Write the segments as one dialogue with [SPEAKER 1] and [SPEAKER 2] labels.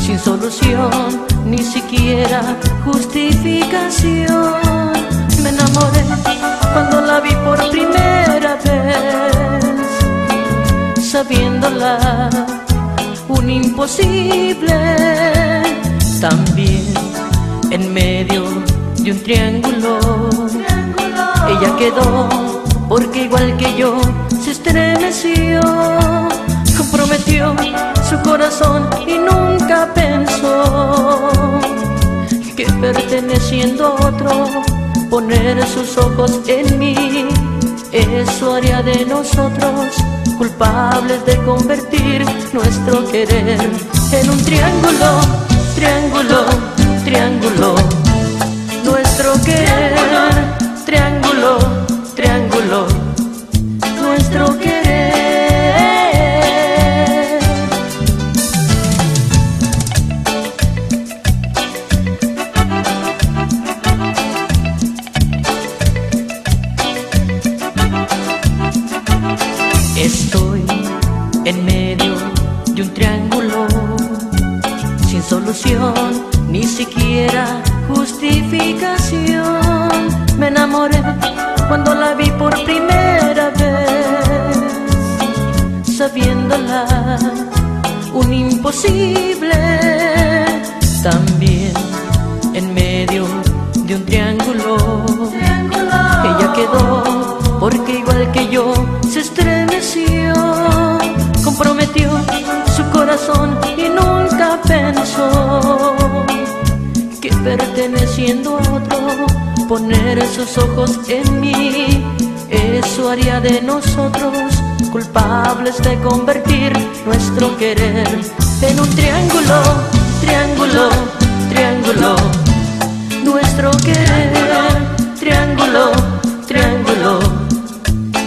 [SPEAKER 1] sin solución, ni siquiera justificación. Me enamoré cuando la vi por primera vez, sabiéndola un imposible. También en medio de un triángulo, ella quedó porque igual que yo se estremeció, comprometió su corazón y nunca pensó que perteneciendo a otro poner sus ojos en mí eso haría de nosotros culpables de convertir nuestro querer en un triángulo, triángulo, triángulo. Nuestro querer, triángulo, triángulo. Nuestro querer. Estoy en medio de un triángulo sin solución, ni siquiera justificación. Me enamoré cuando la vi por primera vez, sabiéndola un imposible. También en medio de un triángulo, ella quedó porque igual que yo se estremeció, pensó que perteneciendo a otro, poner sus ojos en mí, eso haría de nosotros culpables de convertir nuestro querer en un triángulo, triángulo, triángulo, nuestro querer, triángulo, triángulo,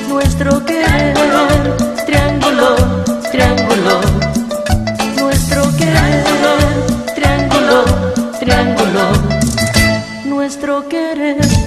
[SPEAKER 1] nuestro querer, triángulo, triángulo. triángulo, nuestro querer.